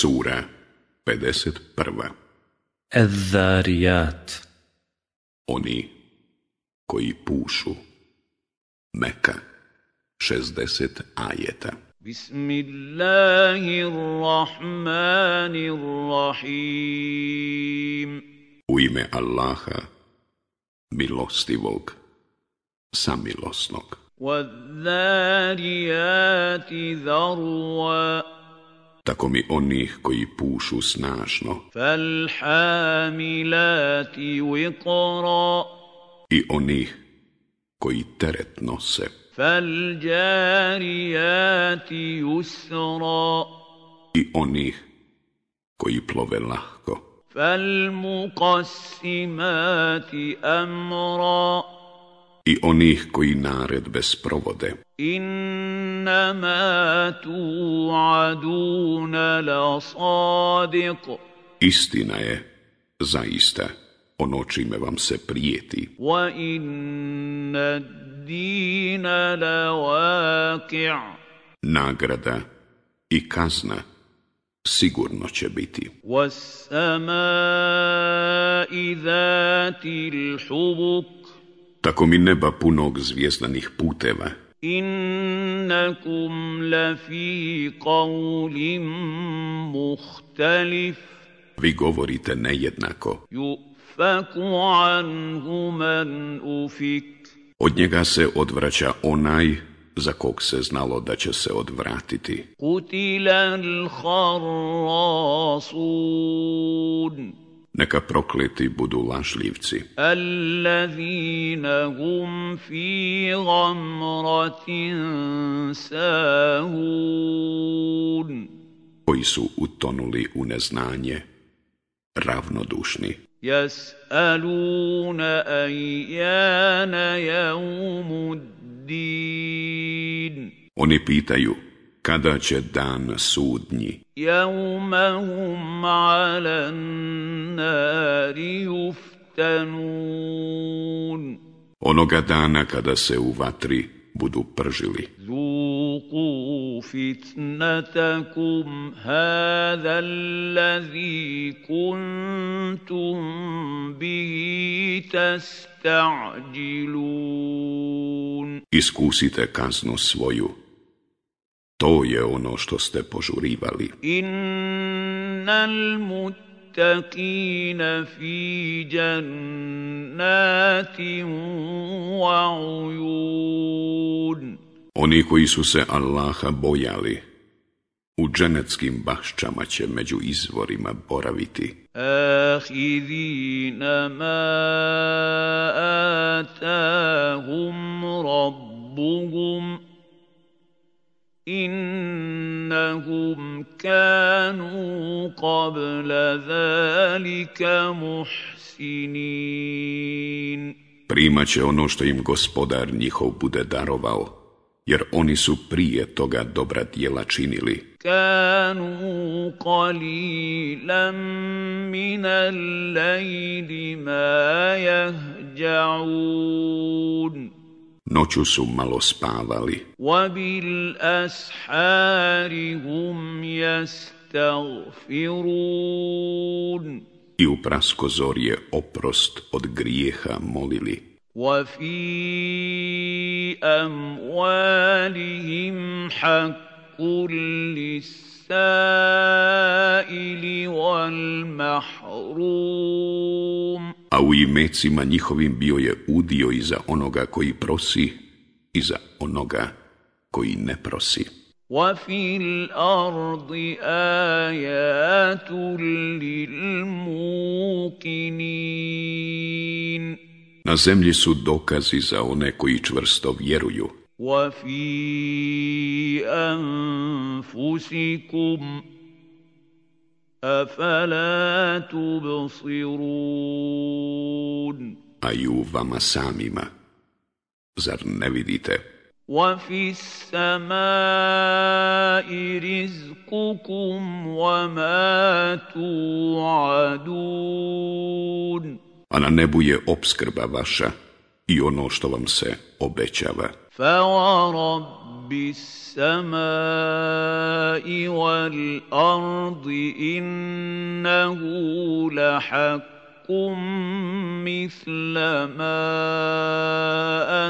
Sura 51. Edharijat Oni koji pušu. Meka 60 ajeta. Bismillahirrahmanirrahim. U ime Allaha, milostivog, samilosnog. Wadharijati dharwa tako mi onih koji pušu snažno. Falhamilati wiqra i onih koji teret nose. Faljarijati usra. i onih koji plove lahko. Falmuqassimati amra i onih koji naredbe sprovode انما توعدون لصادق Istina je, zaista, ono čime vam se prijeti. وان الدين لواقع Nagrada i kazna sigurno će biti. والسماء ذات الحبك tako mi neba punog zvjezdanih puteva. Innakum lafi qawlim muhtalif. Vi govorite nejednako. Yufaku anhu man ufik. Od njega se odvraća onaj za kog se znalo da će se odvratiti. Kutilan harasun neka prokleti budu lažljivci. Allazina hum fi gamratin sahun. Koji su utonuli u neznanje, ravnodušni. Jas'aluna ajana jaumu din. Oni pitaju, kada će dan sudnji. Jaumahum ala nari juftanun. Onoga dana kada se u vatri budu pržili. Zuku fitnatakum hada allazi kuntum bihi tasta'đilun. Iskusite kaznu svoju, to je ono što ste požurivali. Innal muttaqina fi jannatin wa uyun. Oni koji su se Allaha bojali, u dženeckim bašćama će među izvorima boraviti. Ahidina ma atahum rabbuhum إنهم كانوا قبل ذلك محسنين Primat će ono što im gospodar njihov bude darovao, jer oni su prije toga dobra djela činili. كانوا قليلا من الليل ما يهجعون Noću su malo spavali, وبالأسحار هم يستغفرون i u praskozorje oprost od grijeha molili. وفي أموالهم حق للسائل والمحروم A u imecima njihovim bio je udio i za onoga koji prosi i za onoga koji ne prosi. وفي الأرض آيات للموقنين Na zemlji su dokazi za one koji čvrsto vjeruju. وفي أنفسكم أفلا تبصرون a i u vama samima. Zar ne vidite? وفي السماء رزقكم وما توعدون A na nebu je opskrba vaša i ono što vam se obećava. فورب السماء والأرض إنه لحق مثل ما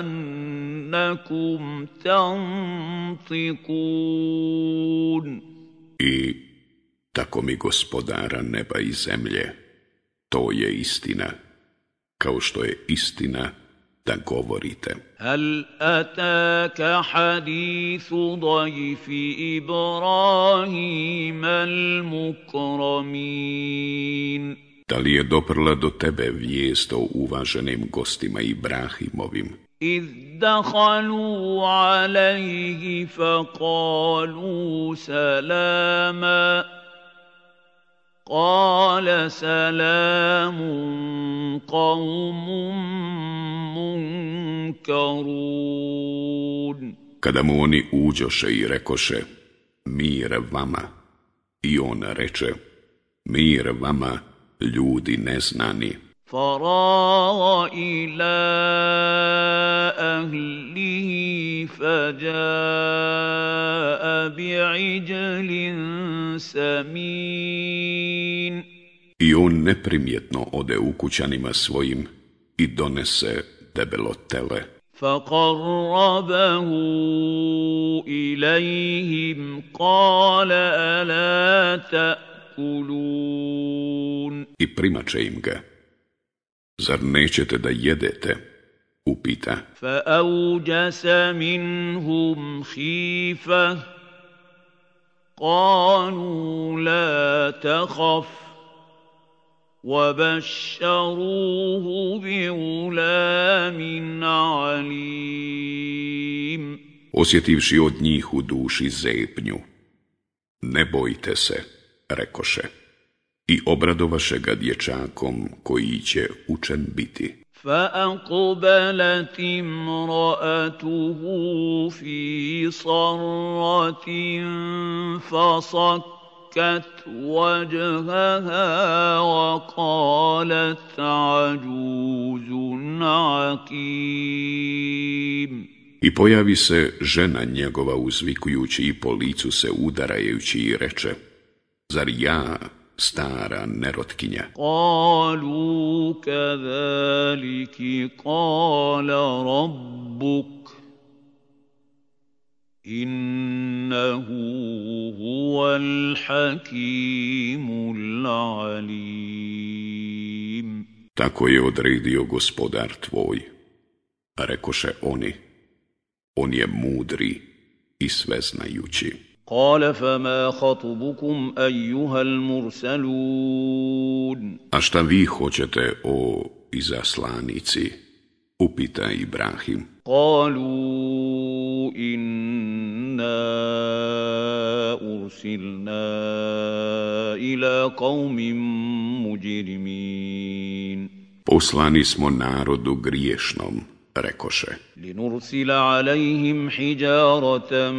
أنكم تنطقون I tako mi gospodara neba i zemlje, to je istina, kao što je istina da govorite. هل أتاك حديث ضيف إبراهيم المكرمين Da li je doprla do tebe vijest o uvaženim gostima Ibrahimovim, إذ دخلوا عليه فقالوا سلاما قال سلام قوم منكرون kada mu oni uđoše i rekoše, mir vama, i on reče, mir vama, ljudi neznani. فراغ إلى أهله فجاء بعجل سمين I on neprimjetno ode u kućanima svojim i donese debelo tele. فقربه إليهم قال ألا تأكلون I primače im ga. Zar nećete da jedete? Upita. فأوجس منهم خيفة قالوا لا تخف وبشروه بغلام عليم Osjetivši od njih u duši zepnju. Ne bojte se, rekoše. I obradovaše ga dječakom koji će učen biti. فأقبلت امرأته في صرة فصكت وجهها وقالت عجوز عقيم I pojavi se žena njegova uzvikujući i po licu se udarajući i reče, zar ja, stara nerotkinja. Kalu kadhaliki kala rabbuk innahu huval hakimul alim. Tako je odredio gospodar tvoj. Rekoše oni, on je mudri i sveznajući. قال فما خطبكم أيها المرسلون A šta vi hoćete o izaslanici? Upita Ibrahim. قالوا إنا أرسلنا إلى قوم مجرمين Poslani smo narodu griješnom, rekoše. Linursila alejhim hijaratan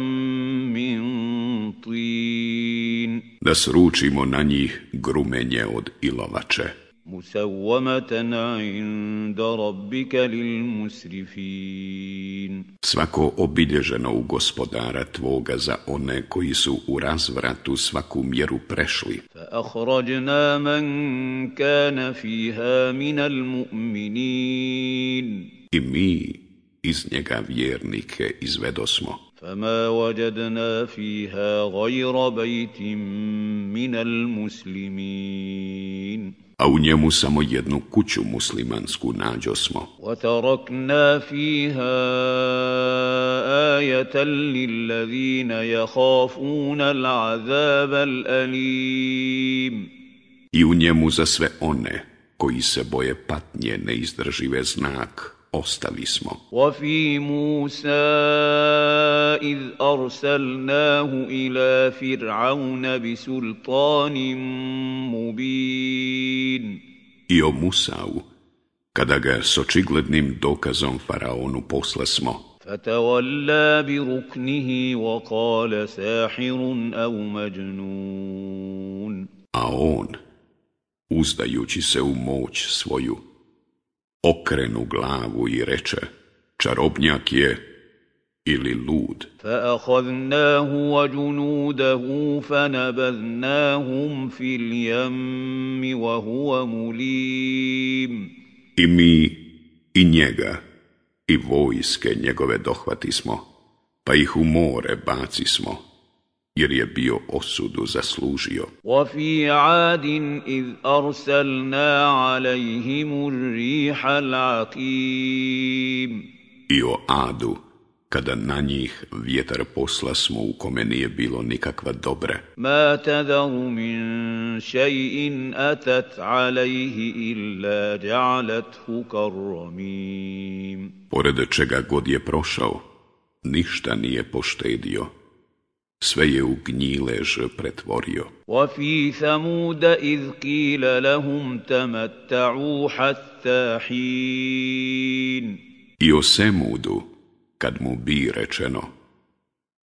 min tin. Da sručimo na njih grumenje od ilovače. Musawwamatan inda rabbika lil musrifin. Svako obilježeno u gospodara tvoga za one koji su u razvratu svaku mjeru prešli. Fa akhrajna man kana fiha min al mu'minin I mi iz njega vjernike izvedosmo. فما وجدنا فيها غير بيت من المسلمين A u njemu samo jednu kuću muslimansku nađosmo. وتركنا فيها آية للذين يخافون العذاب الأليم I u njemu za sve one koji se boje patnje neizdržive znak ostavi smo. وفي موسى إذ أرسلناه إلى فرعون بسلطان مبين I o Musau, kada ga s očiglednim dokazom faraonu posle smo, فتولى بركنه وقال ساحر أو مجنون a on, uzdajući se u moć svoju, okrenu glavu i reče, čarobnjak je ili lud. فأخذناه وجنوده فنبذناهم في اليم وهو مليم I mi i njega i vojske njegove dohvatismo, pa ih u more bacismo, jer je bio osudu zaslužio. وفي عاد إذ أرسلنا عليهم الريح العقيم I o Adu, kada na njih vjetar posla smo u kome nije bilo nikakva dobra. ما تذر من شيء أتت عليه إلا جعلته كالرميم Pored čega god je prošao, ništa nije poštedio. Sve je u gnjilež pretvorio. وفي ثمود إذ قيل لهم تمتعوا حتى حين I o Semudu, kad mu bi rečeno,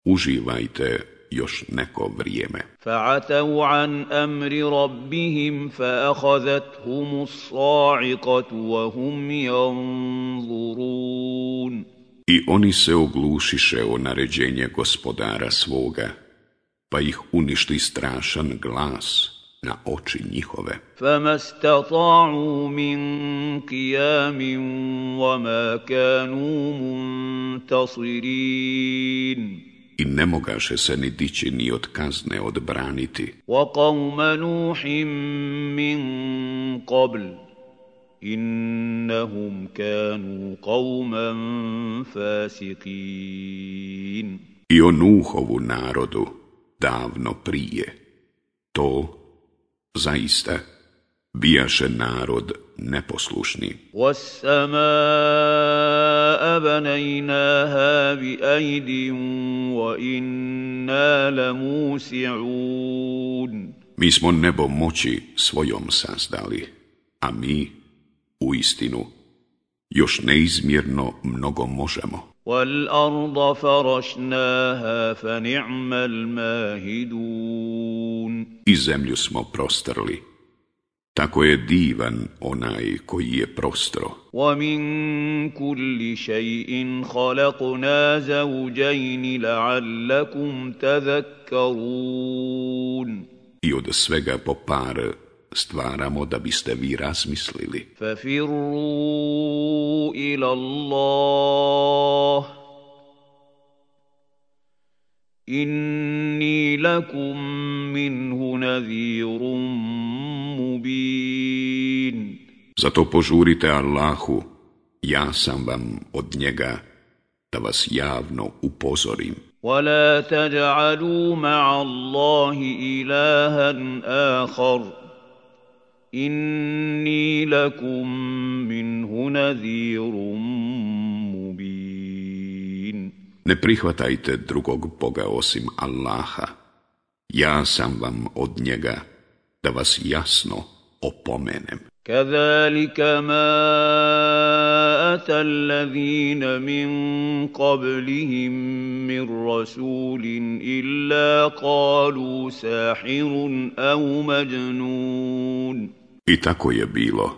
uživajte još neko vrijeme. فعتوا عن أمر ربهم فأخذتهم الصاعقة وهم ينظرون I oni se oglušiše o naređenje gospodara svoga, pa ih uništi strašan glas na oči njihove. فما استطاعوا من قيام وما كانوا منتصرين I ne mogaše se ni dići ni od kazne odbraniti. وقوم نوح من قبل إنهم كانوا قوما فاسقين I o Nuhovu narodu davno prije. To, zaista, bijaše narod neposlušni. والسماء بنيناها بأيد وإنا لموسعون Mi smo nebo moći svojom sazdali, a mi, u istinu, još neizmjerno mnogo možemo. والأرض فرشناها فنعم الماهدون I zemlju smo prostrli. Tako je divan onaj koji je prostro. ومن كل شيء خلقنا زوجين لعلكم تذكرون I od svega po par stvaramo da biste vi razmislili. ففروا إلى الله إني لكم منه نذير مبين Zato požurite Allahu, ja sam vam od njega da vas javno upozorim. ولا تجعلوا مع الله إلها آخر إني لكم منه نذير مبين Ne prihvatajte drugog Boga osim Allaha. Ja sam vam od njega da vas jasno opomenem. كذلك ما أتى الذين من قبلهم من رسول إلا قالوا ساحر أو مجنون I tako je bilo.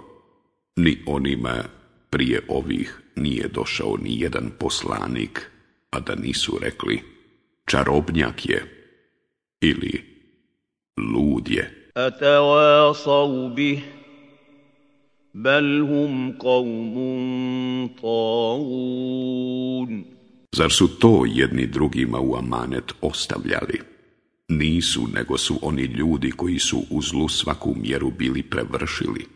Ni onima prije ovih nije došao ni jedan poslanik, a da nisu rekli čarobnjak je ili lud je. أتواصوا به bel hum qavmun. Zar su to jedni drugima u amanet ostavljali? Nisu, nego su oni ljudi koji su u zlu svaku mjeru bili prevršili.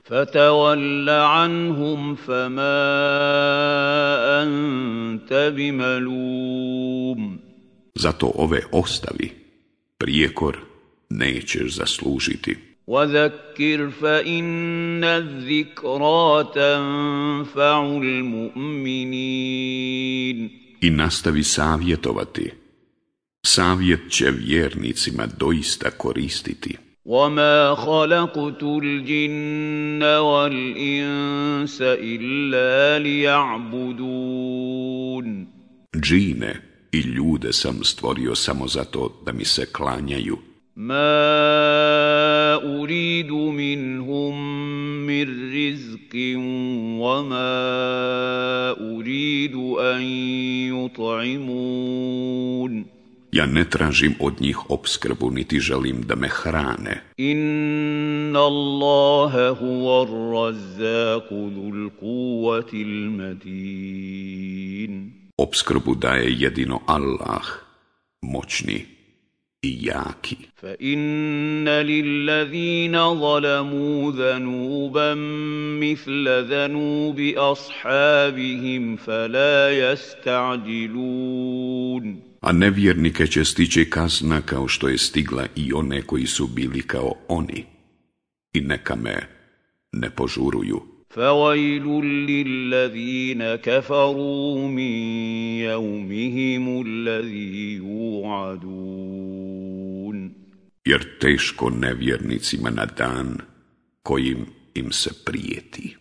Zato ove ostavi, prijekor nećeš zaslužiti. وذكر فإن الذكرى تنفع المؤمنين I nastavi savjetovati. Savjet će vjernicima doista koristiti. وما خلقت الجن والإنس إلا ليعبدون Džine i ljude sam stvorio samo zato da mi se klanjaju. ما أريد منهم من رزق وما أريد أن يطعمون Ja ne tražim od njih obskrbu, niti želim da me hrane. Inna Allaha huwa ar-razzaqu dhul quwwati al-matin. Obskrbu daje jedino Allah, moćni i jaki. Fa inna lillazina zalamu dhanuban mithla dhanubi ashabihim fala yasta'jilun. a nevjernike će stići kazna kao što je stigla i one koji su bili kao oni. I neka me ne požuruju. فَوَيْلٌ لِلَّذِينَ كَفَرُوا مِنْ يَوْمِهِمُ الَّذِي يُوعَدُونَ jer teško nevjernicima na dan kojim im se prijeti.